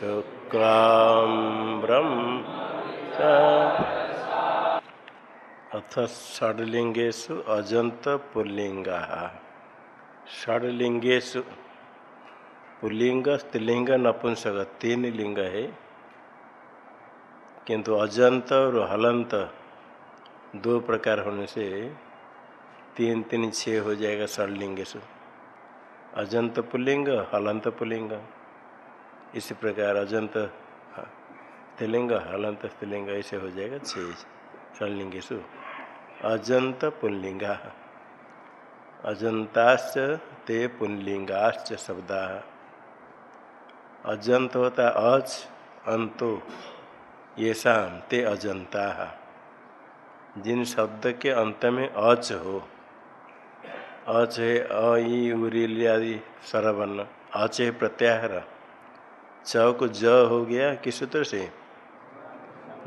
शुक्लाम्रं अथ षड्लिंगेशु अजंत पुल्लिंगा षड्लिंगेशु पुल्लिंग, स्त्रीलिंग, नपुंसक तीन लिंग है। किंतु अजंत और हलंत दो प्रकार होने से तीन तीन छः हो जाएगा षडलिंगेशु अजंत पुल्लिंग, हलंत पुल्लिंग। इसी प्रकार अजंत स्त्रीलिंग हलंत स्त्रीलिंग ऐसे हो जाएगा छः षडलिंगेशु अजंत पुल्लिंगा, अजंताश्च ते पुल्लिंगाश्च शब्दा। अजंत होता अज, अंतो ये शाम ते अजंता। जिन शब्द के अंत में अच हो अच है अली आदि सरवर्ण, अच है प्रत्याहार। च को ज हो गया किस सूत्र से?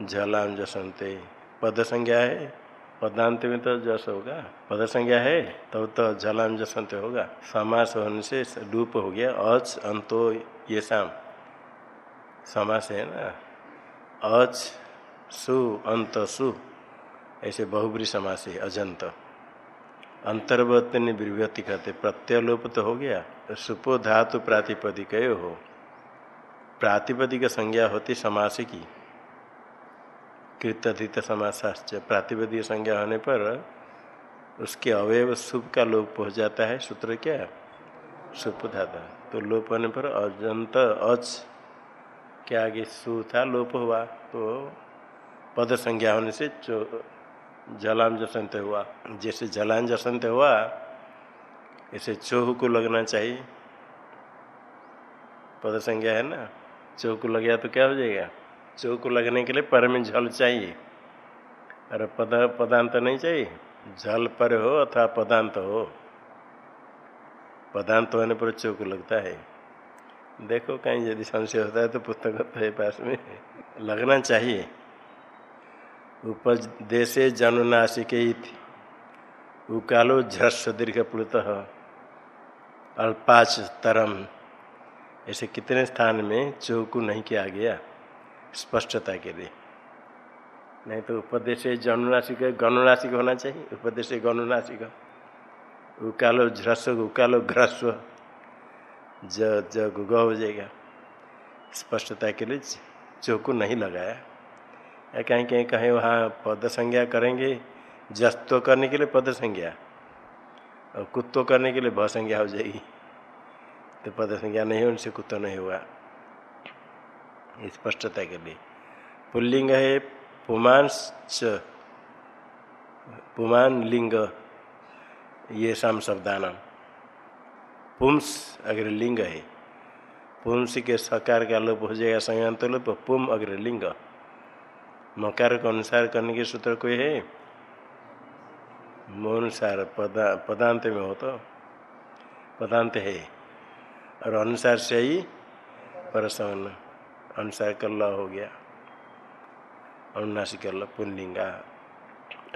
झलाम जसंते। पद संज्ञा है? पदांत में तो जस होगा। पद संज्ञा है? तब तो, झलाम जसंत होगा। समास होने से रूप हो गया। अच अंतो ये शाम समास है ना? अच सु अंत सु। ऐसे बहुब्री समास है। अजंत। अंतर्वत ने विभूति कहते प्रत्यलोप तो हो गया। सुपो धातु प्रातिपदिक हो। प्रातिपदिक संज्ञा होती समास की। कृतधित समासाश्च। प्रातिपदिक संज्ञा होने पर उसके अवयव सुप का लोप हो जाता है। सूत्र क्या? सुप धाता। तो लोप होने पर अजंत अच क्या आगे सु था, लोप हुआ। तो पद संज्ञा होने से जलाम जसंत हुआ। जैसे जलाम जसंत हुआ, ऐसे चोह को लगना चाहिए। पद संज्ञा है ना? चोह को लग गया तो क्या हो जाएगा? चोह को लगने के लिए पर में झल चाहिए। अरे पद, पदांत नहीं चाहिए। झल पर हो अथवा पदांत हो। पदांत होने पर चोह को लगता है। देखो कहीं यदि संशय होता है तो पुस्तक है पास में। लगना चाहिए। उपदेशे जनुनाशिक उकालो झ्रस्व दीर्घ प्लुत। अल्पाच तरम। ऐसे कितने स्थान में चौकू नहीं किया गया? स्पष्टता के लिए। नहीं तो उपदेश जनुनाशिक गणुनाशिक होना चाहिए। उपदेश गणुनाशिक उकालो झ्रस्व उकालो घ्रस्व ज ज गुगा हो जाएगा। स्पष्टता के लिए चौकू नहीं लगाया। या कहीं कहीं कहीं वहाँ पद संज्ञा करेंगे, जस्तो करने के लिए पद संज्ञा और कुत्तो करने के लिए भ संज्ञा हो जाएगी। तो पद संज्ञा नहीं उनसे कुत्तो नहीं हुआ। स्पष्टता के लिए पुल्लिंग है पुमान पुमान लिंग ये शाम शब्दान पुंस अग्र लिंग है पुंस के सकार का लोप हो जाएगा संयंत्र लोप, पुम अग्र लिंग। मकार को अनुसार करने के सूत्र कोई है? अनुसार पदा पदांत में हो तो। पदांत है। और अनुसार से ही परसवन अनुसार कल्ला हो गया। अनुनाशी कल्ला पुल्लिंगा।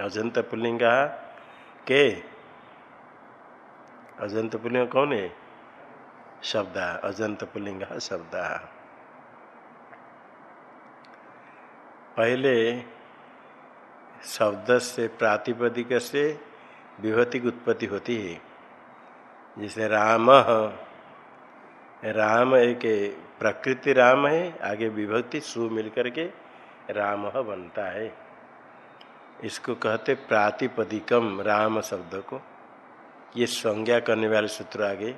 अजंत पुल्लिंगा के? अजंत पुल्लिंग कौन है? शब्द। अजंत पुल्लिंगा शब्द। पहले शब्द से प्रातिपदिक से विभूति की उत्पत्ति होती है। जैसे राम राम एक प्रकृति राम है, आगे विभक्ति, सु मिलकर के राम बनता है। इसको कहते प्रातिपदिकम राम शब्द को। ये संज्ञा करने वाले सूत्र आगे।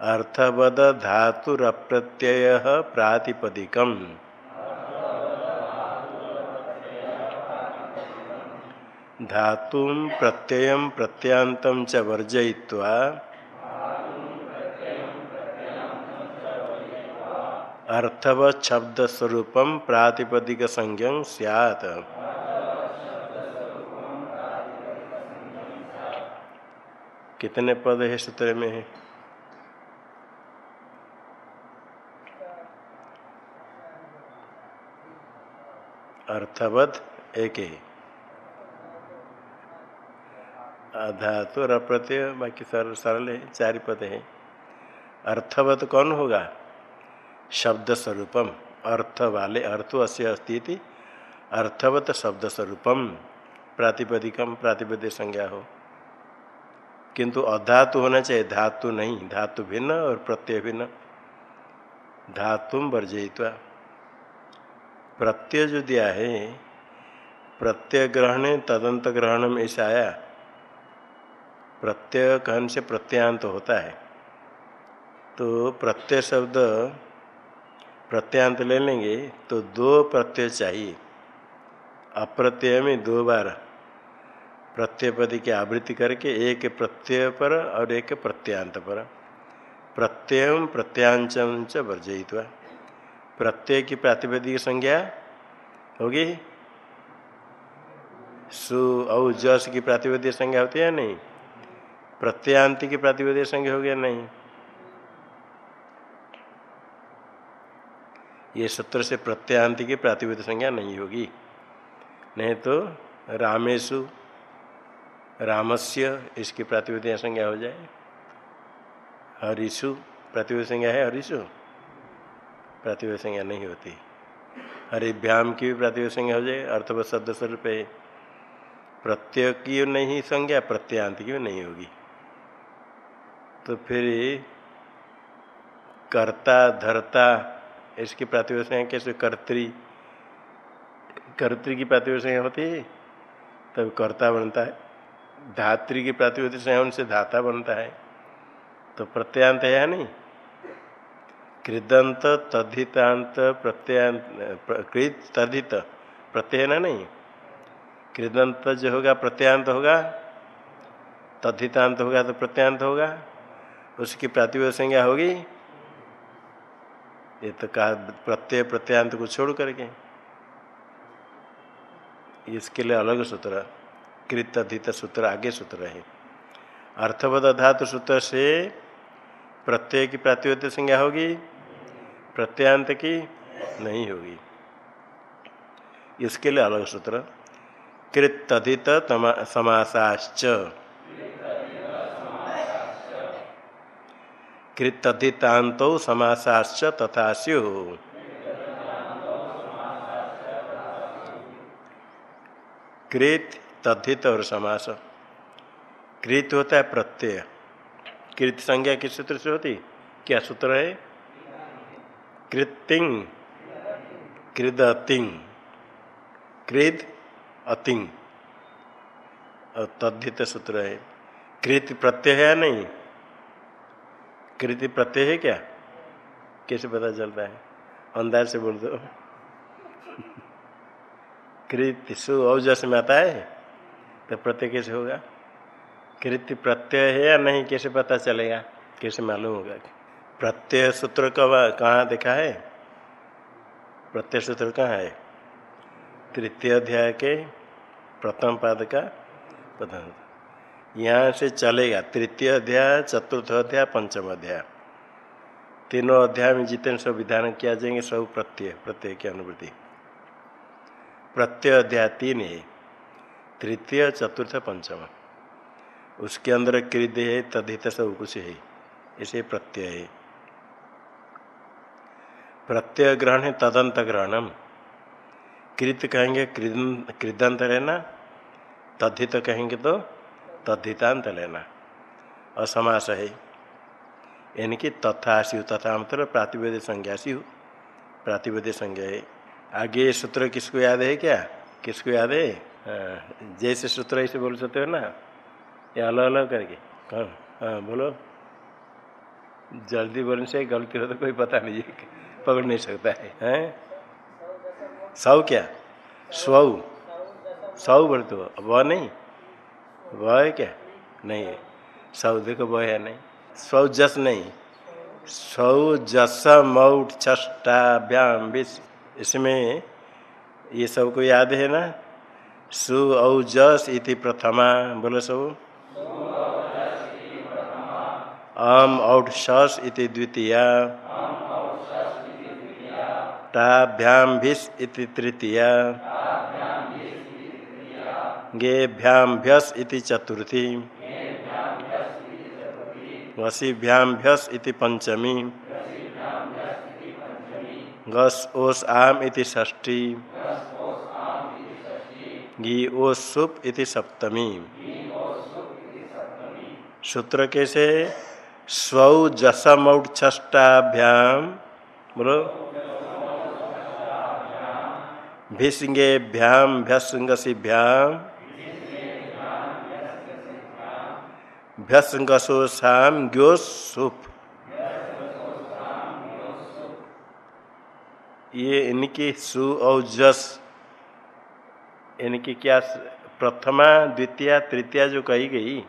अर्थवद धातुर अप्रत्यय प्रातिपदिकम। धातु प्रत्यय प्रत्यांत च वर्जय्वा अर्थवत शब्द स्वरूप प्रातिपदिक संज्ञ सैत कितने पद है सूत्र में? है अर्थवत एक है। धातु और अप्रत्यय बाकी सरल है चार पद है। अर्थवत कौन होगा? शब्द स्वरूपम अर्थ वाले अर्थो अस्य अस्ती अर्थवत शब्द स्वरूपम प्रातिपदिकम प्रातिपदिक संज्ञा हो। किंतु अधातु होना चाहिए। धातु नहीं। धातु भिन्न और प्रत्यय भिन्न। धातु वर्जयित्वा। प्रत्यय जो दिया है, प्रत्यय ग्रहण तदंत ग्रहण में ऐसा आया। प्रत्यय कहन से प्रत्यांत होता है। तो प्रत्यय शब्द प्रत्यांत ले लेंगे तो दो प्रत्यय चाहिए। अप्रत्यय में दो बार प्रत्यय पद की आवृत्ति करके एक प्रत्यय पर और एक प्रत्यांत पर। प्रत्यय प्रत्यांचम च वर्जयित्वा। प्रत्यय की प्रातिपदिक संज्ञा होगी? सु औ जस की प्रातिपदिक संज्ञा होती है नहीं? प्रत्यांति की प्रातिपदिक संज्ञा होगी नहीं? ये सूत्र से प्रत्यांति की प्रातिपदिक संज्ञा नहीं होगी। नहीं तो रामेशु, रामस्य, इसकी प्रातिपदिक संज्ञा हो जाए। हरिशु प्रतिवेद संज्ञा है हरिशु। प्रतिवेद संज्ञा नहीं होती। हरिभ्याम की भी प्रतिवेद संज्ञा हो जाए, अर्थवत शब्द स्वरूप प्रत्यय की नहीं संज्ञा, प्रत्यांत की नहीं होगी। तो फिर कर्ता, धरता इसकी प्रातिवेद कैसे कर्त्री कर्त्री की प्रातिवेद संज्ञा होती है, तब कर्ता बनता है। धात्री की संज्ञा उनसे धाता बनता है। तो प्रत्यांत है या नहीं? कृदंत, तद्धितांत प्रत्यांत कृत, तद्धित, प्रत्यय ना नहीं? कृदंत जो होगा प्रत्यांत होगा, तद्धितांत होगा तो प्रत्यांत होगा। उसकी प्रातिपद संज्ञा होगी ये तो कहा, प्रत्यय प्रत्यांत को छोड़ करके। इसके लिए अलग सूत्र कृत अधित सूत्र आगे सूत्र है। अर्थवद धातु सूत्र से प्रत्यय की प्रातिपत्य संज्ञा होगी प्रत्यांत की नहीं होगी। इसके लिए अलग सूत्र कृतधित समासाश्च। कृतधितांत समासाश्च तथा स्यु कृत तद्धित और समास। कृत होता है प्रत्यय। कृत संज्ञा किस सूत्र से होती? क्या सूत्र है? कृतिंग कृदतिंग कृद अतिंग। और तद्धित सूत्र है। कृत प्रत्यय है नहीं? कृति प्रत्यय है क्या? कैसे पता चलता है? अंदाज से बोल दो। कृत सु में आता है तो प्रत्यय कैसे होगा? कृति प्रत्यय है या नहीं, कैसे पता चलेगा? कैसे मालूम होगा? प्रत्यय सूत्र कब कहाँ देखा है? प्रत्यय सूत्र कहाँ है? तृतीय अध्याय के प्रथम पाद का प्रथम यहाँ से चलेगा, तृतीय अध्याय, चतुर्थ अध्याय, पंचम अध्याय। तीनों अध्याय में जितने सब विधान किया जाएँगे, सब प्रत्यय प्रत्यय की अनुभूति प्रत्यय अध्याय तीन है, तृतीय, चतुर्थ, पंचम। उसके अंदर कृद है, तद्धित सब कुछ है, इसे प्रत्यय है। प्रत्यय ग्रहण है, तदंत ग्रहणम। कृत कहेंगे कृदंत रहना, तद्धित कहेंगे तो तद्धितांत लेना। असमास है यानी कि तथा शिव तथा मतलब प्रातिवेद संज्ञा शिव प्रातिवेद संज्ञा। है आगे सूत्र किसको याद है क्या? किसको याद है? हाँ, जैसे सूत्र ऐसे बोल सकते हो ना? या अलग अलग करके। कौन हाँ बोलो। जल्दी बोलने से गलती हो तो कोई पता नहीं पकड़ नहीं सकता है। हैं? सौ क्या? सौ। सौ बोल तो वह नहीं? वह है क्या? नहीं है। सौ देखो वह है नहीं। सौ जस नहीं। सौ जस मऊट छष्टाभ्याम विष इसमें ये सबको याद है ना? सु औ जस इति प्रथमा। बोलो सब। अम औट शस इति द्वितीया। टाभ्याम भिस इति तृतीया। गेभ्याम भ्यस इति चतुर्थी। वसीभ्याम भ्यस इति पंचमी गस ओस आम इति षष्ठी। गी ओस सुप इति सप्तमी। सूत्र कैसे स्वौ जसमौट छष्टाभ्याम बोलो। भिसंगेभ्याम भ्यसंगसीभ्याम भ्यसंगसोसाम ग्योसुप ये इनकी सु और जस, इनकी क्या प्रथमा, द्वितीय, तृतीया जो कही गई,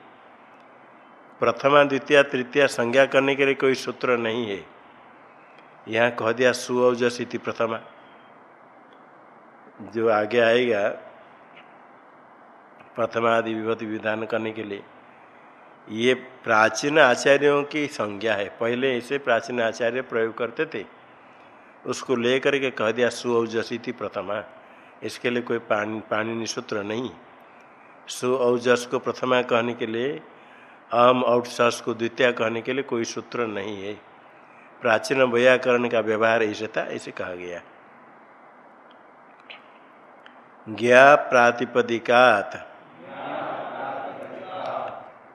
प्रथमा, द्वितीय, तृतीय संज्ञा करने के लिए कोई सूत्र नहीं है। यहाँ कह दिया सु और जस इति प्रथमा। जो आगे आएगा, प्रथमादि विभूति विधान करने के लिए। ये प्राचीन आचार्यों की संज्ञा है। पहले इसे प्राचीन आचार्य प्रयोग करते थे। उसको लेकर के कह दिया सुऔजसी थी प्रथमा। इसके लिए कोई पानी पानी सूत्र नहीं। सुऔजस को प्रथमा कहने के लिए, अम और सस को द्वितीय कहने के लिए कोई सूत्र नहीं है। प्राचीन व्याकरण का व्यवहार ऐसे था, ऐसे कहा गया। ज्ञा प्रातिपदिकात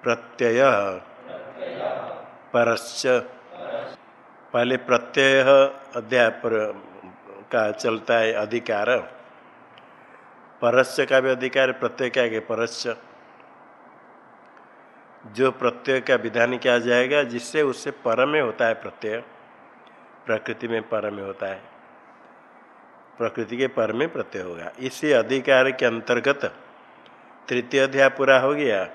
प्रत्यय। परश्च। पहले प्रत्यय अध्याय पर का चलता है अधिकार। परस्य का भी अधिकार, प्रत्यय क्या है परस्य जो प्रत्यय का विधान किया जाएगा, जिससे उससे पर होता है प्रत्यय। प्रकृति में पर होता है। प्रकृति के पर में प्रत्यय होगा। इसी अधिकार के अंतर्गत तृतीय अध्याय पूरा हो गया।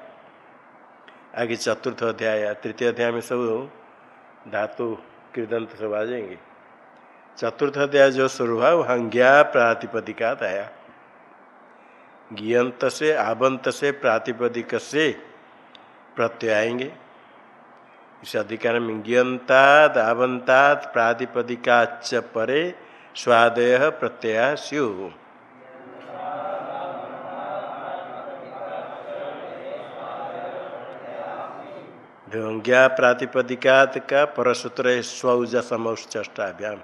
आगे चतुर्थ अध्याय तृतीय अध्याय में सब धातु कृदंत सब आ जाएँगे। चतुर्थ अध्याय जो शुरू हुआ, वहाँ ज्ञा प्रातिपदिका आया ज्ञंत से, आबंत से, प्रातिपदिक से प्रत्यय आएँगे इस अधिकार में ज्ञंताद आवंताद प्रातिपदिकाच परे स्वादय प्रत्यय स्यु ज्ञा प्रातिपदिकात का परसूत्र है स्वज समष्टाभ्याम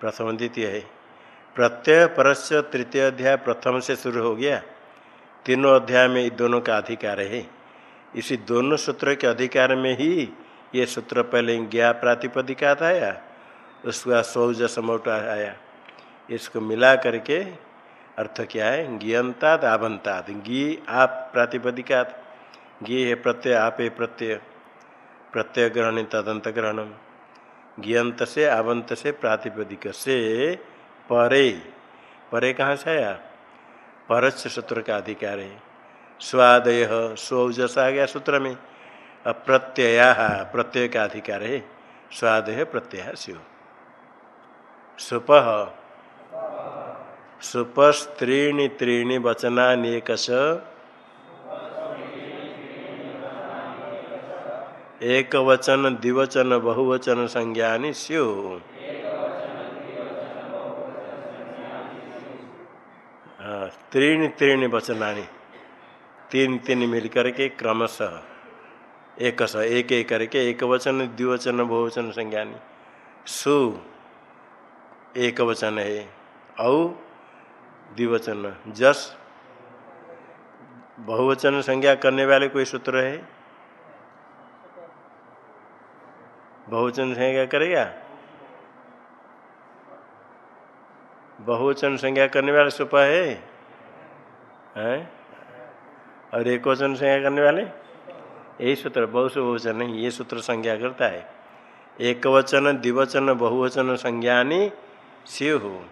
प्रथम द्वितीय है। प्रत्यय, परस्य, तृतीय अध्याय, प्रथम से शुरू हो गया। तीनों अध्याय में इन दोनों का अधिकार है। इसी दोनों सूत्र के अधिकार में ही ये सूत्र पहले ज्ञा प्रातिपदिकात आया उसके बाद स्वज समोट आया। इसको मिला करके अर्थ क्या है? ज्ञंताद आवंताद गी आप प्रातिपदिकात। गे है प्रत्यय, आप प्रत्यय। प्रत्यय ग्रहण तदंत ग्रहणम ज्ञंत से आवंत से प्रातिपदिक से परे। परे कहाँ से आया? परच सूत्र का अधिकार है। स्वादय, स्वजस आ गया सूत्र में। अप्रत्यया, प्रत्यय का अधिकार है। स्वादय, प्रत्यय शिव सुप। सुपस्त्रीणी त्रीणी वचना नेकश एक वचन द्विवचन बहुवचन संज्ञा स्यु। हाँ तीन तीन वचनानि। तीन तीन मिलकर के क्रमशः। एक स एक एक करके एक वचन द्विवचन, बहुवचन संज्ञानी। सु एक वचन है। औ, द्विवचन। जस, बहुवचन संज्ञा करने वाले कोई सूत्र है? बहुवचन संज्ञा करेगा बहुवचन संज्ञा करने वाले सुप है? हैं? और एक वचन संज्ञा करने वाले? यही सूत्र बहुत बहुवचन नहीं, ये सूत्र संज्ञा करता है। एक वचन द्विवचन, बहुवचन संज्ञानी शिव हो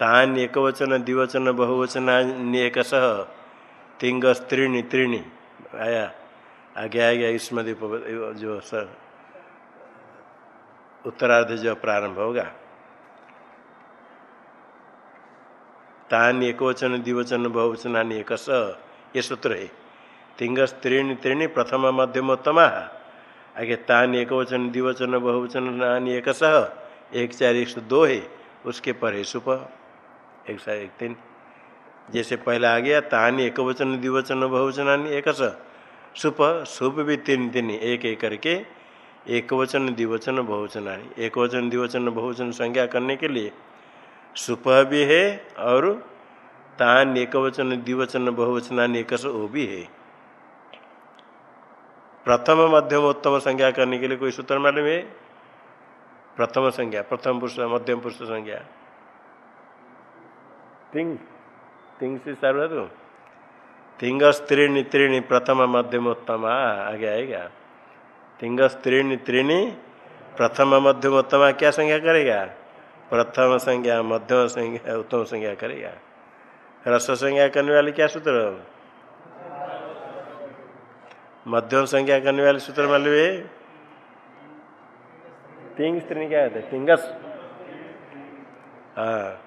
तान एक वचन द्विवचन बहुवचन एक सह तिंग त्रीणी त्रीणी, आया। आगे आएगा इसमें जो सर, उत्तरार्ध जो प्रारंभ होगा। तान एक वचन द्विवचन बहुवचन एक स ये सूत्र है। तिंग त्रीण, त्रीणी, प्रथम मध्यमोत्तम आगे तान एक वचन द्विवचन बहुवचन एक सह एक, चार, एक सौ दो है, उसके पर है सुप। एक सौ एक तीन। जैसे पहला आ गया तान एक वचन द्विवचन बहुवचन एक स सुप सुप भी तीन तीन एक एक करके एक वचन द्विवचन, बहुवचन एक वचन द्विवचन, बहुवचन संज्ञा करने के लिए सुप भी है और तान एक वचन द्विवचन, बहुवचन एक वो भी है। प्रथम मध्यम उत्तम संज्ञा करने के लिए कोई सूत्र मालूम है? प्रथम संज्ञा, प्रथम पुरुष, मध्यम पुरुष संज्ञा। तिंग तिंग से सर्वधु तिंग स्त्रीणी त्रीणी प्रथम मध्यम उत्तम आगे आएगा तिंग स्त्रीणी त्रीणी प्रथम मध्यम उत्तम क्या संज्ञा करेगा प्रथम संज्ञा मध्यम संज्ञा उत्तम संज्ञा करेगा रस संज्ञा करने वाले क्या सूत्र मध्यम संज्ञा करने वाले सूत्र मालूम है तिंग स्त्री क्या कहते तिंगस हाँ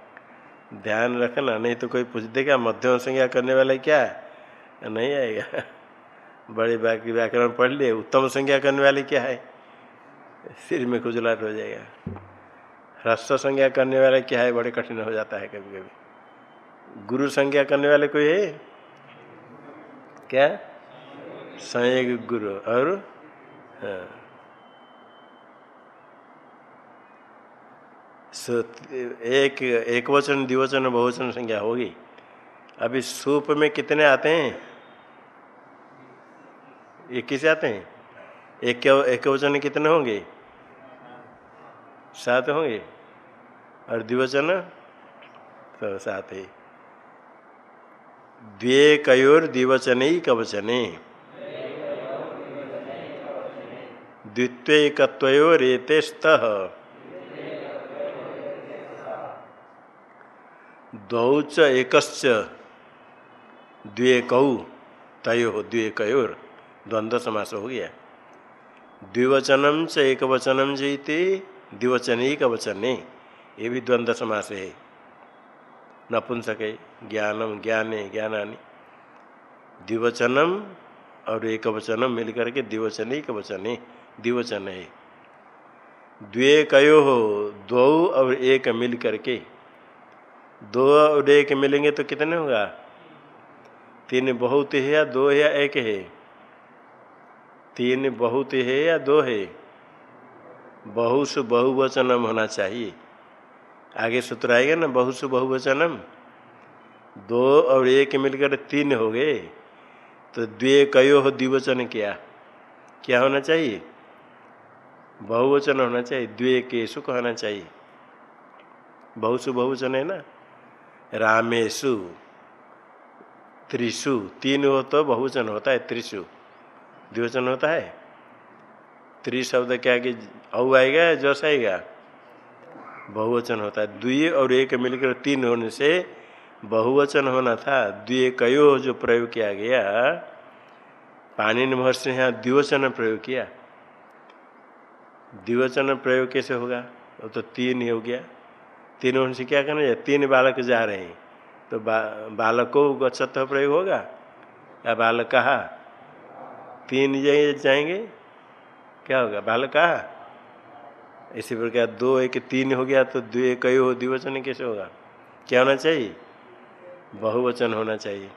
ध्यान रखना नहीं तो कोई पूछ देगा मध्यम संज्ञा करने वाले क्या नहीं आएगा। बड़े बाकी व्याकरण पढ़ लिए, उत्तम संज्ञा करने वाले क्या है? सिर में खुजलाट हो जाएगा। ह्रस्व संज्ञा करने वाले क्या है? बड़े कठिन हो जाता है कभी कभी गुरु संज्ञा करने वाले कोई है? क्या? संयोग गुरु, और? हाँ। एक एक वचन, द्विवचन बहुवचन संज्ञा होगी। अभी सूप में कितने आते हैं? ये किसे आते हैं? एक एक वचन कितने होंगे? सात होंगे? और द्विवचन? तो सात ही। द्वे कयोर द्विवचन ही कवचने द्वित्वकत्वयोरेते स्तः च एकश्च। द्वेकौ तयो द्वेकयोर द्वंद्व समास हो गया। द्विवचनम च एक वचनम जीते, द्विवचन एक वचने ये भी द्वंद्व समास है। नपुंसक, ज्ञानम, ज्ञाने, ज्ञानानि। द्विवचनम और एक वचनम मिलकर के द्विवचन एक वचने द्विवचन। है द्वे कयो हो दो और एक मिल करके दो और एक मिलेंगे तो कितने होगा? तीन बहुत है या दो है या एक है? तीन बहुत है या दो है? बहुस बहुवचनम होना चाहिए। आगे सूत्र आएगा ना, बहुस बहुवचनम? दो और एक मिलकर तीन हो गए। तो द्वे कयो हो द्विवचन क्या? क्या होना चाहिए? बहुवचन होना चाहिए। द्वे केसु कहना चाहिए। बहुसु बहुवचन है ना? रामेशु त्रिशु तीन हो तो बहुवचन होता है त्रिशु द्विवचन होता है? त्रि शब्द क्या कि औ आएगा या जस आएगा? बहुवचन होता है। द्वि और एक मिलकर तीन होने से बहुवचन होना था। द्वि कयो जो प्रयोग किया गया पानी महर्षि यहाँ द्विवचन प्रयोग किया। द्विवचन प्रयोग कैसे होगा? वो तो तीन ही हो गया। तीन होने से क्या करना चाहिए? तीन बालक जा रहे हैं। तो बा, बालकों गच्छत प्रयोग होगा? या बालक कहा? तीन जाएँगे? क्या होगा? बालक कहा? इसी प्रकार दो एक तीन हो गया तो दो एक हो द्विवचन कैसे होगा? क्या होना चाहिए? बहुवचन होना चाहिए।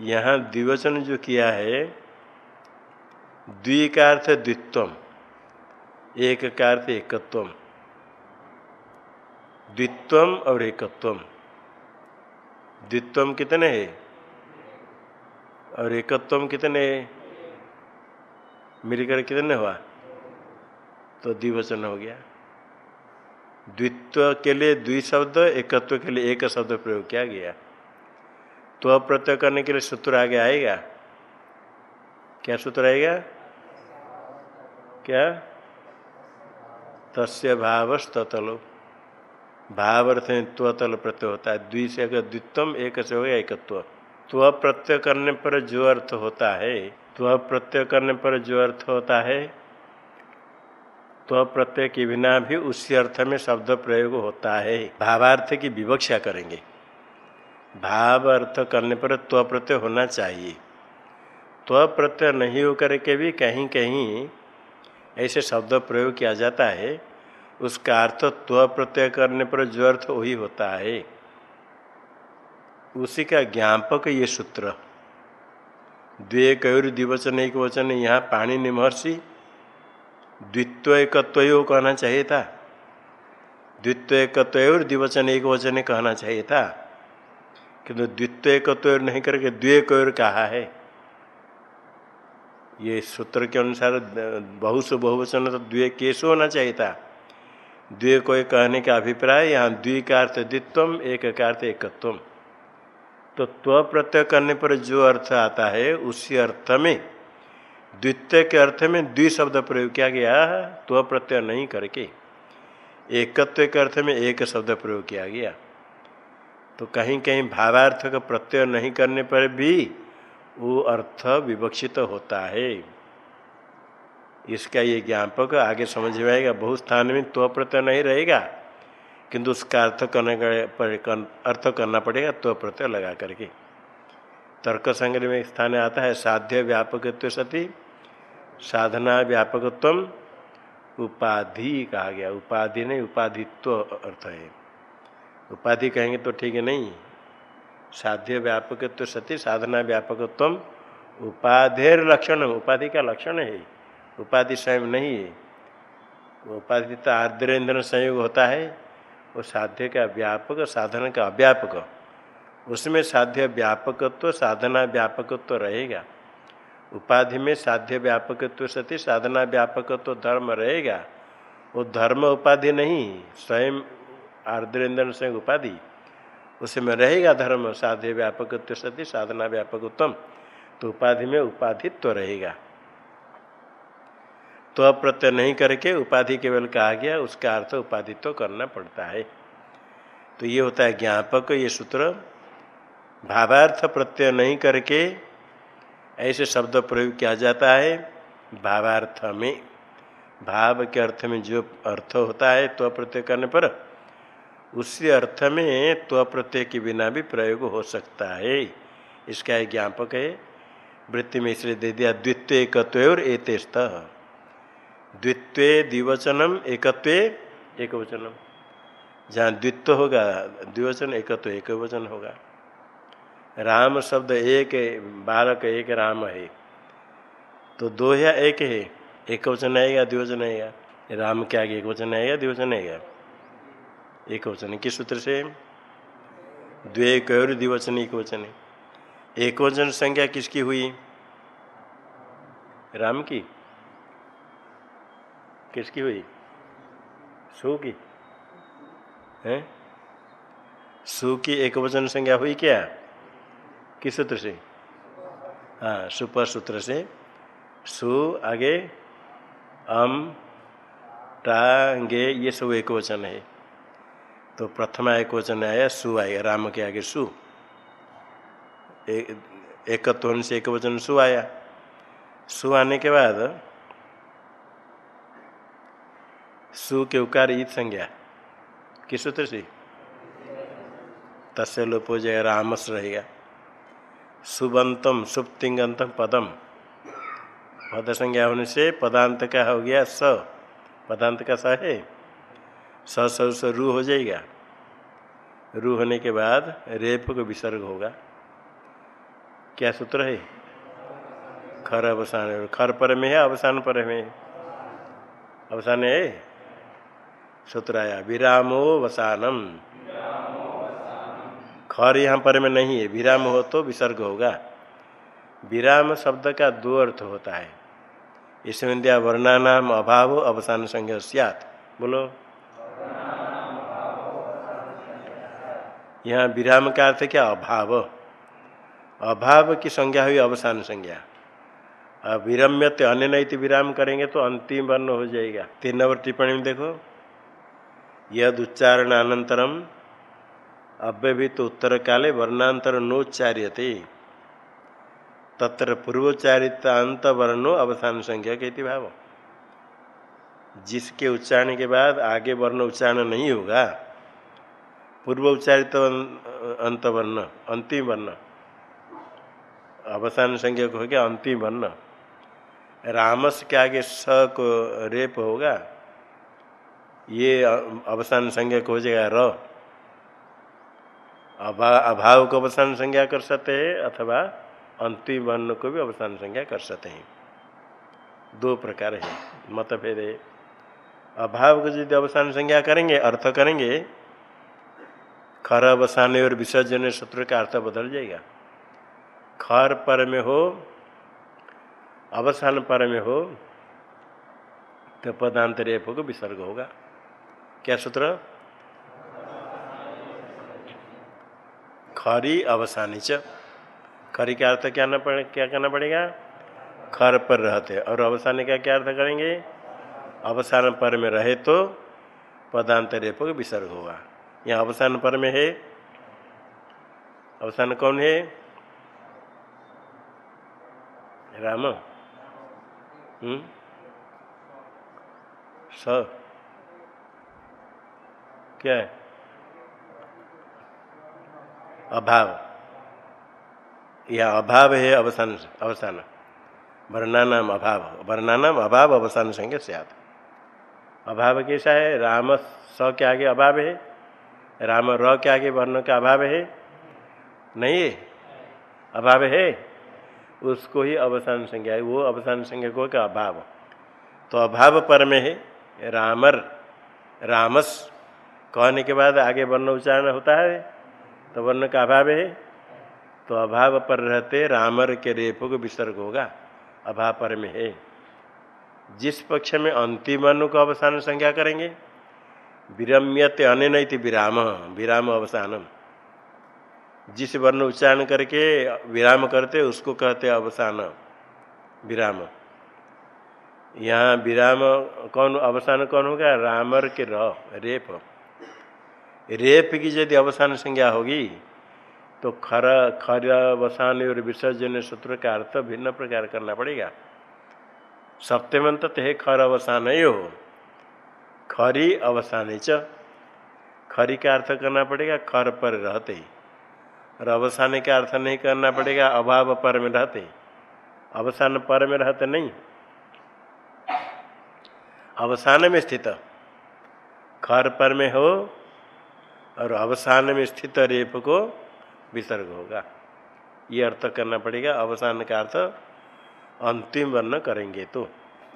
यहाँ द्विवचन जो किया है द्वि का अर्थ द्वित्वम। एक का अर्थ एकत्व द्वित्वम और एकत्वम। द्वित्वम कितने है? और एकत्वम कितने है? मिलकर कितने हुआ? तो द्विवचन हो गया। द्वित्व के लिए द्वि शब्द, एकत्व के लिए एक शब्द प्रयोग किया गया। तो प्रत्यय करने के लिए सूत्र आगे आएगा। क्या सूत्र आएगा? क्या? तस्य भावस्तलो भाव अर्थ में त्वतल प्रत्यय होता है। द्वि से अगर द्वित्वम, एक से हो गया एकत्व। त्व प्रत्यय करने पर जो अर्थ होता है त्व प्रत्यय करने पर जो अर्थ होता है त्व प्रत्यय के बिना भी उसी अर्थ में शब्द प्रयोग होता है। भावार्थ की विवक्षा करेंगे। भाव अर्थ करने पर त्व प्रत्यय होना चाहिए। त्व प्रत्यय नहीं होकर के भी कहीं कहीं ऐसे शब्द प्रयोग किया जाता है उसका अर्थ त्व प्रत्यय करने पर जो अर्थ वही होता है। उसी का ज्ञापक ये सूत्र। द्वे कयूर द्विवचन एक वचन, यहाँ पाणी महर्षि द्वित्वकत्व कहना चाहिए था द्वित्वकत्व द्विवचन एक वचन कहना चाहिए था किंतु द्वित्वकत्व नहीं करके द्वे कयूर कहा है। ये सूत्र के अनुसार बहुस बहुवचन तो द्वे केस होना चाहिए था द्वे को कहने का अभिप्राय, यहाँ द्वि का अर्थ द्वित्व एक का अर्थ एकत्व तो त्व प्रत्यय करने पर जो अर्थ आता है, उसी अर्थ में, द्वितीय के अर्थ में द्वि शब्द प्रयोग किया गया, त्व प्रत्यय नहीं करके। एकत्व के अर्थ में एक शब्द प्रयोग किया गया। तो कहीं कहीं भावार्थ का प्रत्यय नहीं करने पर भी वो अर्थ विवक्षित होता है। इसका ये ज्ञापक आगे समझ में आएगा बहुत स्थान में त्व प्रत्यय नहीं रहेगा। किंतु उसका अर्थ करने अर्थ करना पड़ेगा त्व प्रत्यय लगा करके। तर्क संग्रह में स्थान आता है, साध्य व्यापकत्व सती, साधना व्यापकत्व उपाधि कहा गया। उपाधि नहीं, उपाधित्व अर्थ है। उपाधि कहेंगे तो ठीक है नहीं। साध्य व्यापकत्व सती, साधना व्यापकत्व उपाधेर लक्षण, उपाधि का लक्षण है। उपाधि स्वयं नहीं है। उपाधि तो आर्द्रेन्द्र संयोग होता है। वो साध्य का व्यापक, साधन का अव्यापक। उसमें साध्य व्यापकत्व, साधना व्यापकत्व रहेगा। उपाधि में साध्य व्यापकत्व सती, साधना व्यापकत्व धर्म रहेगा। वो धर्म उपाधि नहीं, स्वयं आर्द्रेन्द्र स्वयं उपाधि। उसमें रहेगा धर्म, साध्य व्यापकत्व सती, साधना व्यापकत्व तो उपाधि में उपाधित्व रहेगा। तो प्रत्यय नहीं करके उपाधि केवल कहा गया, उसका अर्थ उपाधि तो करना पड़ता है। तो ये होता है ज्ञापक, ये सूत्र। भावार्थ प्रत्यय नहीं करके ऐसे शब्द प्रयोग किया जाता है भावार्थ में। भाव के अर्थ में जो अर्थ होता है तो प्रत्यय करने पर, उसी अर्थ में त्व प्रत्यय के बिना भी प्रयोग हो सकता है। इसका एक ज्ञापक है। वृत्ति में इसलिए दे दिया द्वितीय एकत्व और एतेस्त। द्वित्व द्विवचनम एकत्व एक वचनम जहाँ द्वित्व होगा, द्विवचन एकत्व एक वचन होगा। राम शब्द एक बालक एक, राम है। तो दो या एक है एक वचन आएगा, द्विवचन आएगा। राम के आगे एक वचन आएगा, द्विवचन आएगा। एक वचन किस सूत्र से? द्वे कौर द्विवचन एक वचन एक वचन संख्या किसकी हुई? राम की। किसकी हुई? सु की। है? सु की एक वचन संज्ञा हुई क्या? किस सूत्र से? हाँ सुपर सूत्र से। सु, आगे, अम टांगे ये सब एक वचन है। तो प्रथमा एक वचन आया, सु आएगा राम के आगे सु। एक से एक वचन सु आया। सु आने के बाद सु के उकार ईद संज्ञा। किस सूत्र से? तस्य लोप हो जाएगा रामस रहेगा। सुबंतम, सुप्तिंगंतम, पदम। पद संज्ञा होने से पदांत का हो गया स। पदांत का स है। स स, रू हो जाएगा। रू होने के बाद रेप को विसर्ग होगा। क्या सूत्र है? खर अवसान, खर पर में है, अवसान पर में? अवसान है? सूत्र आया विरामो वसानम खर यहाँ पर में नहीं है, विराम हो तो विसर्ग होगा। विराम शब्द का दो अर्थ होता है। इसमें दिया वर्णानाम अभाव अवसान संज्ञा सियात। बोलो। यहाँ विराम का अर्थ क्या? अभाव। अभाव की संज्ञा हुई अवसान संज्ञा। विरम्यते अन्य नहीं विराम करेंगे तो अंतिम वर्ण हो जाएगा। तीन नंबर टिप्पणी में देखो। यद उच्चारण अनंतरम अव्यभित उत्तर काले वर्णांतर नोच्चार्यते तत्र पूर्वोच्चारित वर्णो अवसान संख्या कहती भाव। जिसके उच्चारण के बाद आगे वर्ण उच्चारण नहीं होगा पूर्व उच्चारित अंत वर्ण अंतिम वर्ण अवसान संख्या हो गया अंतिम वर्ण। रामस के आगे स को रेप होगा ये अवसान संज्ञा को हो जाएगा र। अभा, अभाव को अवसान संज्ञा कर सकते हैं अथवा अंतिम वर्ण को भी अवसान संज्ञा कर सकते हैं। दो प्रकार है मतभेद अभाव को यदि अवसान संज्ञा करेंगे अर्थ करेंगे खर अवसान और विसर्जन शत्रु का अर्थ बदल जाएगा। खर पर में हो अवसान पर में हो तो पदांतरेप को विसर्ग होगा। क्या सूत्र? खरी अवसानी च। खरी का अर्थ क्या पड़े, क्या करना पड़ेगा? खर पर रहते। और अवसानी का क्या अर्थ करेंगे? अवसान पर में रहे तो पदांत रेप विसर्ग होगा। यहाँ अवसान पर में है। अवसान कौन है? राम। हम्म? स। क्या है? अभाव। यह अभाव है, अवसान अवसान। वर्णानाम अभाव। वर्णानाम अभाव, अवसान संज्ञा से अभाव कैसा है? राम स के आगे अभाव है। राम र के आगे वर्ण का अभाव है। नहीं है? अभाव है। उसको ही अवसान संज्ञा है। वो अवसान संज्ञा को का अभाव। तो अभाव पर में है। रामर, रामस। कहने के बाद आगे वर्ण उच्चारण होता है तो वर्ण का अभाव है। तो अभाव पर रहते रामर के रेप को विसर्ग होगा, अभाव पर में है। जिस पक्ष में अंतिम वर्ण को अवसान संज्ञा करेंगे, विरम्यते अन विराम विराम अवसानम। जिस वर्ण उच्चारण करके विराम करते, उसको कहते अवसान, विराम। यहाँ विराम कौन, अवसान कौन होगा? रामर के र रेप। रेप की यदि अवसान संज्ञा होगी तो खर खर अवसान और विसर्जन सूत्र का अर्थ भिन्न प्रकार करना पड़ेगा। सप्तमंत है खर अवसान ही हो खरी अवसान च। खरी का अर्थ करना पड़ेगा खर पर रहते, और अवसान का अर्थ नहीं करना पड़ेगा अभाव पर में रहते। अवसान पर में रहते नहीं। अवसान में स्थित। खर पर में हो और अवसान में स्थित रेप को विसर्ग होगा। ये अर्थ करना पड़ेगा। अवसान का अर्थ अंतिम वर्ण करेंगे तो।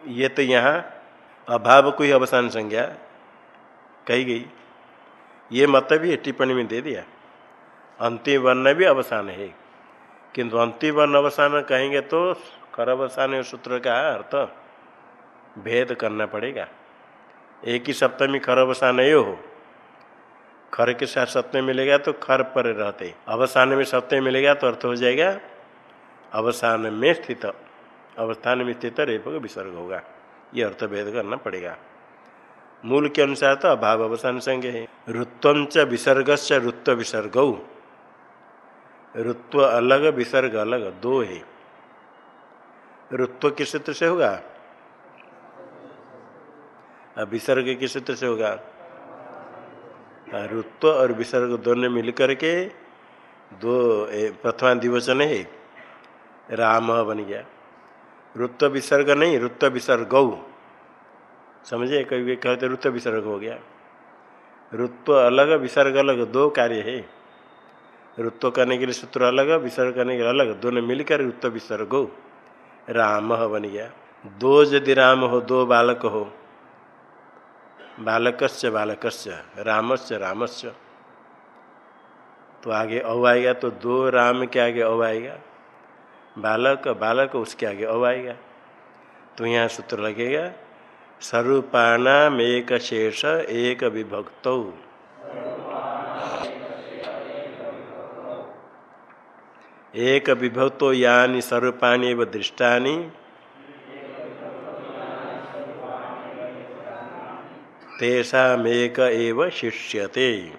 ये तो यहाँ अभाव को ही अवसान संज्ञा कही गई। ये मत भी टिप्पणी में दे दिया। अंतिम वर्ण भी अवसान है। किंतु अंतिम वर्ण अवसान कहेंगे तो कर अवसान सूत्र का अर्थ। भेद करना पड़ेगा। एक ही सप्तमी खर अवसान हो। खर के साथ सत्य मिलेगा तो खर पर रहते। अवसान में सत्य मिलेगा तो अर्थ हो जाएगा। अवसान में स्थित, अवस्थान में स्थित रेप विसर्ग होगा। ये अर्थ भेद करना पड़ेगा। मूल के अनुसार तो अभाव अवसान संज्ञ है। ऋत्व च विसर्ग से ऋत्व विसर्ग। ऋत्व अलग, विसर्ग अलग, दो है। ऋत्व किस सूत्र से होगा? विसर्ग किस सूत्र से होगा? ऋत्व और विसर्ग दोनों मिल करके दो प्रथमा दिवचन है राम बन गया। ऋत्व विसर्ग नहीं ऋत्व विसर्ग। समझे? कभी कहते ऋत्व विसर्ग हो गया। ऋत्व अलग, विसर्ग अलग, दो कार्य है। ऋत्व करने के लिए सूत्र अलग, विसर्ग करने के लिए अलग, दोनों मिलकर ऋत्व विसर्ग। राम बन गया। दो यदि राम हो, दो बालक हो बालकस्य बालकस्य, रामस्य रामस्य। तो आगे अव आएगा तो दो राम के आगे अव आएगा बालक बालक उसके आगे अव आएगा तो यहाँ सूत्र लगेगा स्वरूपाणाम एक शेष एक विभक्त। एक विभक्तो यानी स्वरूपाणी दृष्टानी। तेषामेक एव शिष्यते।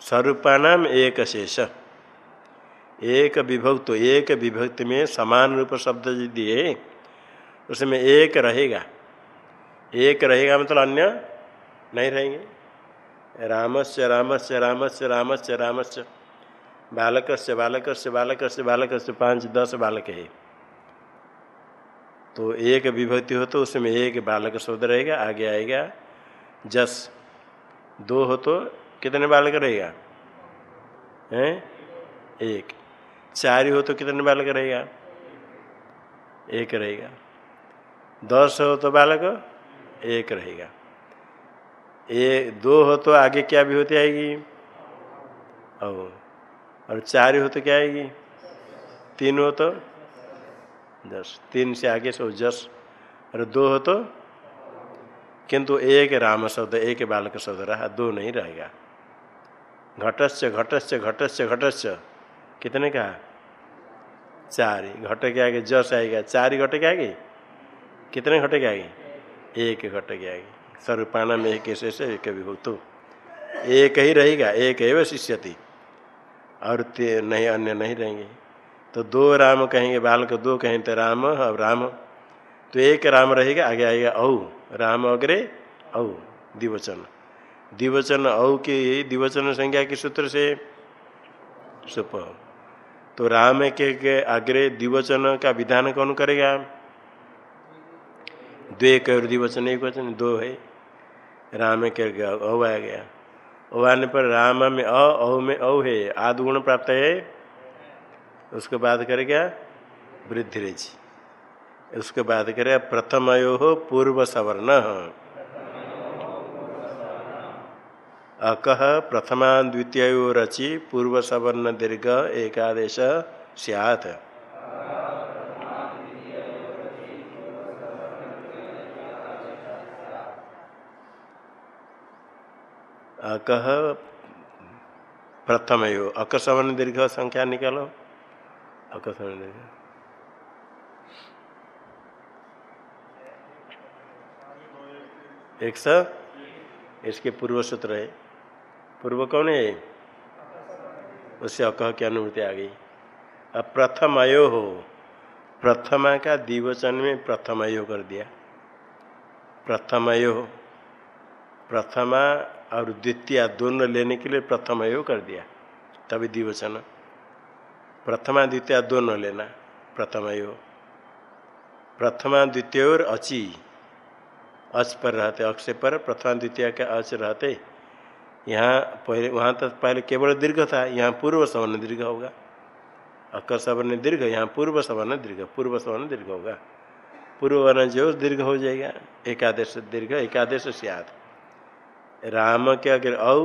स्वरूपानाम एक शेष। एक विभक्त एक विभक्त में समान रूप शब्द यदि है उसमें एक रहेगा। एक रहेगा मतलब अन्य नहीं रहेंगे। रामस्य रामस्य रामस्य रामस्य रामस्य। बालकस्य बालकस्य बालकस्य बालकस्य, पाँच, दस बालक है। तो एक विभक्ति हो तो उसमें एक बालक शब्द रहेगा, आगे आएगा, जस। दो हो तो कितने बालक रहेगा? हैं? एक। चार हो तो कितने बालक रहेगा? एक रहेगा। दस हो तो बालक एक रहेगा। एक दो हो तो आगे क्या भी होती आएगी? और और चार हो तो क्या आएगी? तीन हो तो दस। तीन से आगे सो जस। और दो हो तो? किंतु एक राम शब्द, एक बालक शब्द रहा, दो नहीं रहेगा। घटस्य घटस्य घटस्य घटस्य। कितने का? चार घट के आगे जस आएगा। चार घट के आगे? कितने घट के आगे? एक घट के आगे। सर्वपाना में एक से एक हो तो। एक ही रहेगा, एक एवं शिष्यति। और नहीं, अन्य नहीं रहेंगे। तो दो राम कहेंगे बाल को दो कहें तो राम और राम। तो एक राम रहेगा आगे आएगा औ। राम अग्रे औ दिवचन दिवचन औ के दिवचन संज्ञा के सूत्र से सुप। तो राम के, के अग्रे दिवचन का विधान कौन करेगा? द्वे कर दिवचन एक वचन दो है। राम के औ आ गया। ओ आने पर राम में अ औ में औ है। आदि गुण प्राप्त है। उसके बाद करे क्या? वृद्धि रेजी उसके बाद करे प्रथम अयो हो पूर्व सवर्ण अकह प्रथमा द्वितीय रचि पूर्व सवर्ण दीर्घ एकादेश सियात। अकह प्रथम यो अकसवन दीर्घ संख्या निकालो। एक सौ इसके पूर्व सूत्र है। पूर्व कौन है? उससे अकह की अनुभूति आ गई? अब प्रथम अयो हो। प्रथमा का दिवचन में प्रथम अयो कर दिया। प्रथम अयो प्रथमा और द्वितीय दोनों लेने के लिए प्रथम यो कर दिया। तभी दिवचन। प्रथमा द्वितीय दोनों लेना प्रथम यो प्रथमा द्वितीय और अची। अच पर रहते, अक्ष पर प्रथमा द्वितीय का अच रहते। यहाँ पहले, वहाँ तक पहले केवल दीर्घ था, यहाँ पूर्व सवर्ण दीर्घ होगा। अक्कर सवर्ण दीर्घ, यहाँ पूर्व सवर्ण दीर्घ, पूर्व सवर्ण दीर्घ होगा। पूर्व वर्ण जो दीर्घ हो जाएगा, एकादश दीर्घ, एकादश से आध राम के अगर औ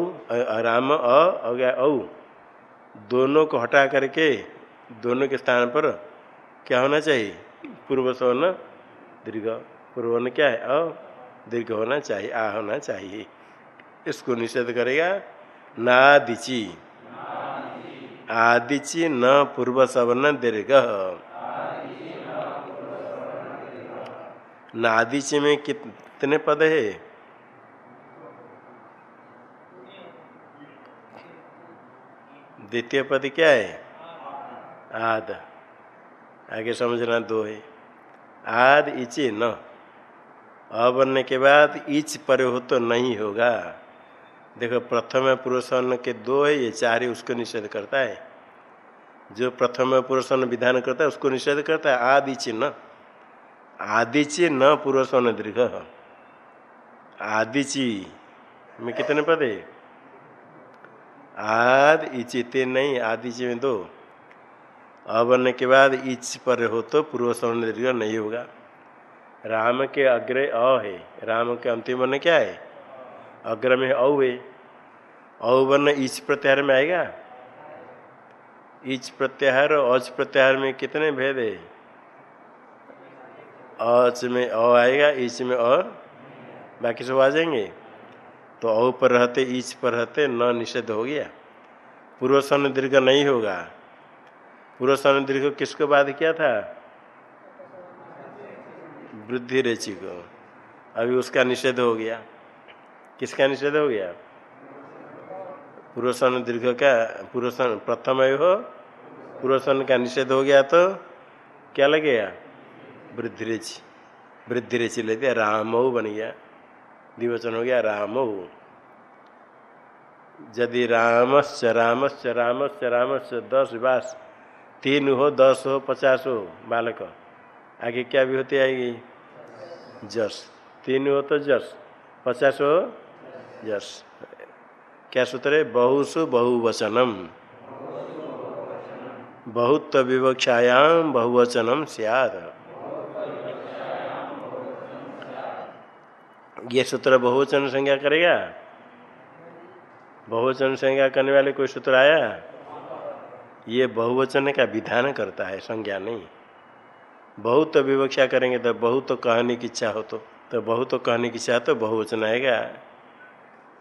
राम अ गया औ दोनों को हटा करके दोनों के स्थान पर क्या होना चाहिए? पूर्व सवर्ण दीर्घ पूर्व क्या है? अ, दीर्घ होना चाहिए, आ होना चाहिए। इसको निषेध करेगा, नादिची। आदिची न पूर्व सवर्ण दीर्घ। नादिची में कितने पद है? द्वितीय पद क्या है? आद। आगे समझना दो है। आद इचे न। अ बनने के बाद इच पर हो तो नहीं होगा। देखो, प्रथम पुरुषन के दो है, ये चार ही उसको निषेध करता है। जो प्रथम पुरुषन विधान करता है, उसको निषेध करता है। आदिचि न। आदिचि न पुरुषन दीर्घ। आदिचि। में कितने पद है? आद इचिते नहीं, आदि में दो। अवन के बाद इच पर हो तो पूर्व सवर्ण दीर्घ नहीं होगा। राम के अग्र अ है। राम के अंतिम वर्ण क्या है? अग्र में औ है। औ इच प्रत्याहार में आएगा? इच प्रत्याहार और अच प्रत्याहार में कितने भेद है? अच में अ आएगा, इच में अ। बाकी सब आ जाएँगे? तो औ पर रहते, ईच पर रहते, न निषेध हो गया। पूर्व सन दीर्घ नहीं होगा। पूर्व सन दीर्घ किसको बाद किया था? वृद्धि रेचि को। अभी उसका निषेध हो गया। किसका निषेध हो गया? पूर्व सन दीर्घ का पूर्व सन प्रथम हो पूर्व सन का निषेध हो गया तो क्या लगेगा? वृद्धि रेचि। वृद्धि रेचि ले दिया राम बन गया। दिवचन हो गया, राम। यदि रामश्च रामश्च रामश्च रामश्च, दस बास, तीन हो, दस हो, पचास हो, बालक। आगे क्या भी होती आएगी? जस। तीन हो तो जस, पचास हो, जस। क्या सूत्र है? बहुसु बहुवचनम। बहुत विवक्षायाम बहुवचनम सियाद ये सूत्र बहुवचन संज्ञा करेगा? बहुवचन संज्ञा करने वाले कोई सूत्र आया? ये बहुवचन का विधान करता है, संज्ञा नहीं। बहुत तो विवक्षा करेंगे तो बहुत तो कहने की इच्छा हो तो तो बहुत तो कहने की इच्छा तो बहुवचन आएगा।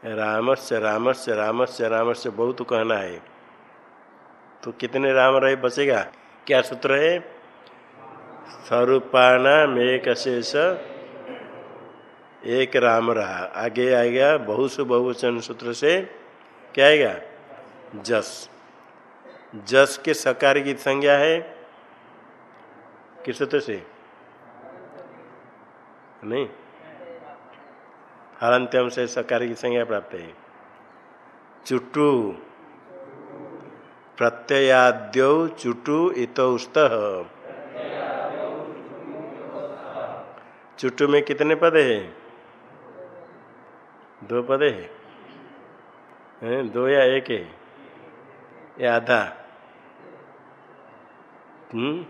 रामस्य रामस्य रामस्य रामस्य बहुत कहना है। तो कितने राम रहे, बचेगा? क्या सूत्र है? स्वरूपाना एक शेष एक राम रहा। आगे आएगा बहु बहुवचन सूत्र से क्या आएगा? जस। जस के सकार की संज्ञा है। किस सूत्र से? नहीं। हरंत्यम से सकार की संज्ञा प्राप्त है। चुटू प्रत्ययाद्यौ चुटू इतौस्त चुटू में कितने पद है? दो पद है। दो या एक है? या आधा। हम्म?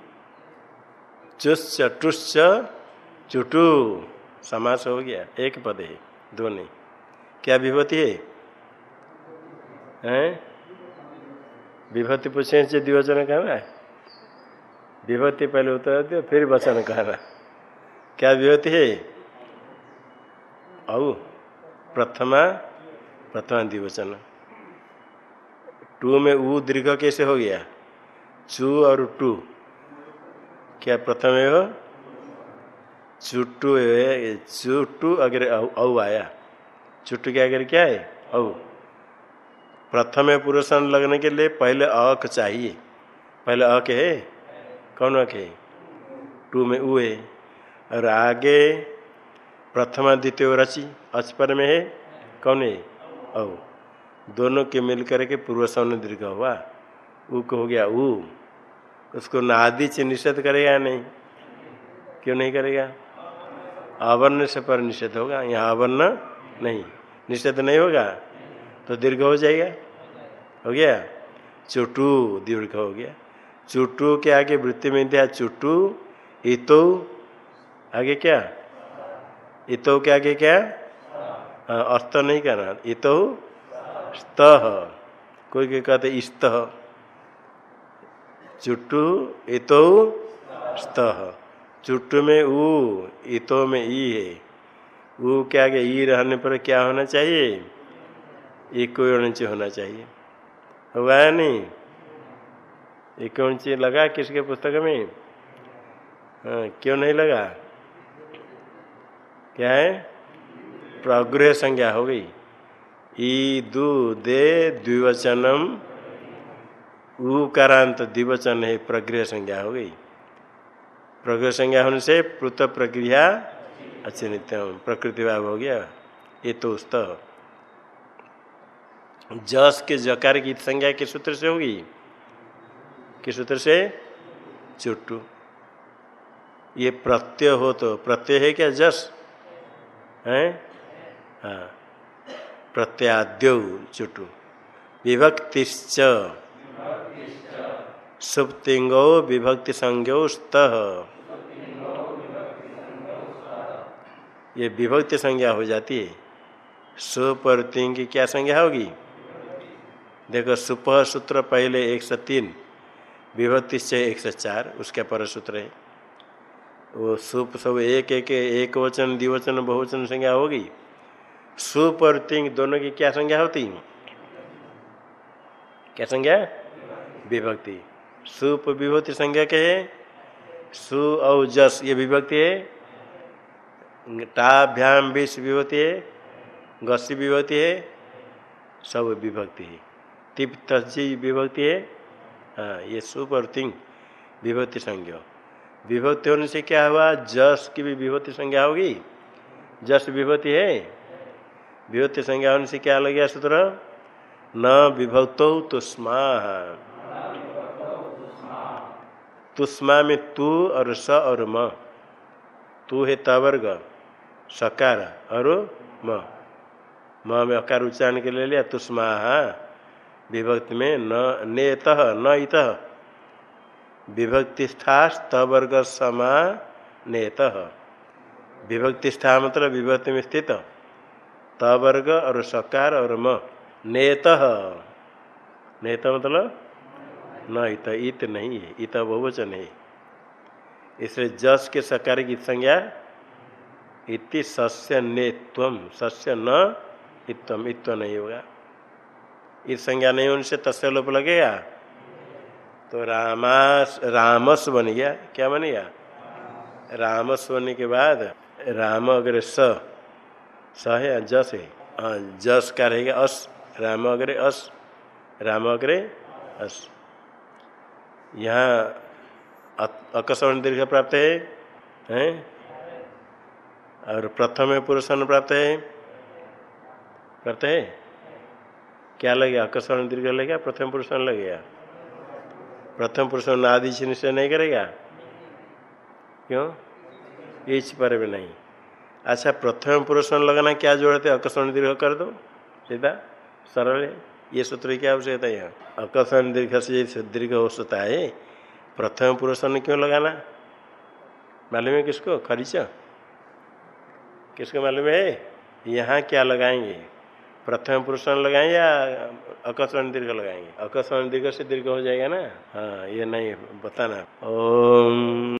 चुश्च टुश्च चुटू। समास हो गया। एक पद है, दो नहीं। क्या विभूति है? हैं? विभूति पूछे से द्विवचन कहना है? विभूति पहले उत्तर दियो फिर वचन कहना क्या विभूति है? औ। प्रथमा प्रथमा द्विवचन। टू में ऊ दीर्घ कैसे हो गया? चू और टू। क्या प्रथम है वो? चुट्टू चुट्टू अगर औ आया। चुट्टू क्या अगर क्या है? औ। प्रथम पुरुषन लगने के लिए पहले अक चाहिए। पहले अक है? कौन अक है टू में ऊ है। और आगे प्रथमा द्वितीय रची अचपर में है, कौन है? औ। दोनों के मिल करके पूर्व सवन दीर्घ हुआ। ऊ को हो गया ऊ उसको नादि से निषेध करेगा नहीं। क्यों नहीं करेगा? आवर्ण से पर निषेध होगा। यहाँ आवर्ण नहीं। निषेध नहीं होगा? तो दीर्घ हो जाएगा। हो गया? चुटू दीर्घ हो गया। चुटू के आगे वृत्ति में दिया चुटू, इतो। आगे क्या? इतो के आगे क्या अस्त नहीं करना। इतो स्त कोई के कहते इस्त चुट्टू, इतो स्त चुट्टू में ऊ, इतो में ई है। ऊ के आगे ई रहने पर क्या होना चाहिए? एक ऊँची होना चाहिए। हुआ है नहीं? एक ऊँची लगा किसके पुस्तक में? हाँ क्यों नहीं लगा? क्या है? प्रगृह संज्ञा हो गई। ई दु दे द्विवचनम उकारांत द्विवचन है प्रक्रिया संज्ञा हो गई। प्रक्रिया संज्ञा होने से पृत प्रक्रिया अच्छे नित्यम प्रकृति भाव हो गया, ये तो उस्त। जस के जकार की संज्ञा किस सूत्र से होगी? किस सूत्र से? चुट्टू। ये प्रत्यय हो तो प्रत्यय है क्या जस? है? हाँ। प्रत्याद्यो चुटु। विभक्तिश्च। सुप्तिंगो विभक्ति संज्ञो स्त ये विभक्ति संज्ञा हो जाती है। सुप और तिंग की क्या संज्ञा होगी? देखो, सुप सूत्र पहले एक सौ तीन विभक्ति से एक सौ चार, उसका पर सूत्र है। वो सुप सब एक एक एक वचन, द्विवचन, बहुवचन संज्ञा होगी। सुप और तिंग दोनों की क्या संज्ञा होती? क्या संज्ञा? विभक्ति। सुप विभूति संज्ञा के है? सु और जस, ये विभक्ति है। टाभ्याम विष विभूति है। गसी विभूति है। सब विभक्ति है। तिप तजी विभक्ति है। हाँ ये सुप और तिंग विभक्ति संज्ञा। विभक्ति होने से क्या हुआ? जस की भी विभूति संज्ञा होगी। जस विभूति है। विभूति संज्ञा होने से क्या लग गया सूत्र? न विभक्त तुष्मा। तुष्मा में तू और स और म। तू है तवर्ग, सकार और म। म में अकार उच्चारण के लिए लिया तुष्मा। विभक्ति में न, नेत, न इत। विभक्ति स्था स्तवर्ग समा नेत मतलब विभक्ति में स्थित। तवर्ग और सकार और म। नेत। नेत मतलब न, इत इत नहीं है। इत बहुवचन है। इसलिए जस के सकार की संज्ञा इति सस्य नेत्वम सस्य न इतम इत्व नहीं होगा। इस संज्ञा नहीं होने से तस्य लोप लगेगा। तो रामास रामस बन गया क्या बन गया रामस बनने के बाद राम अग्र स स है जस है। हाँ जस का रहेगा अस राम अग्रे अस राम अग्रे अस। यहाँ अकस्मण दीर्घ प्राप्त है, हैं? और प्रथम पुरुषन प्राप्त है। प्राप्त है? क्या लगेगा? अकस्मण दीर्घ लगेगा, प्रथम पुरुषन लगेगा? प्रथम पुरुषन आदि निश्चय नहीं करेगा? क्यों? इस पर भी नहीं। अच्छा प्रथम पुरुष लगाना क्या जोड़ते अकस्मण दीर्घ कर दो। सीधा? सरल है। ये सूत्र क्या आवश्यकता है अकस्मण दीर्घ से दीर्घ हो सकता है, प्रथम पुरुष क्यों लगाना? मालूम है किसको? खरीच। किसको मालूम है? यहाँ क्या लगाएँगे? प्रथम पुरुष लगाएँगे या अकस्मण दीर्घ लगाएँगे अकस्मण दीर्घ से दीर्घ हो जाएगा ना? हाँ ये नहीं, बताना। ओम।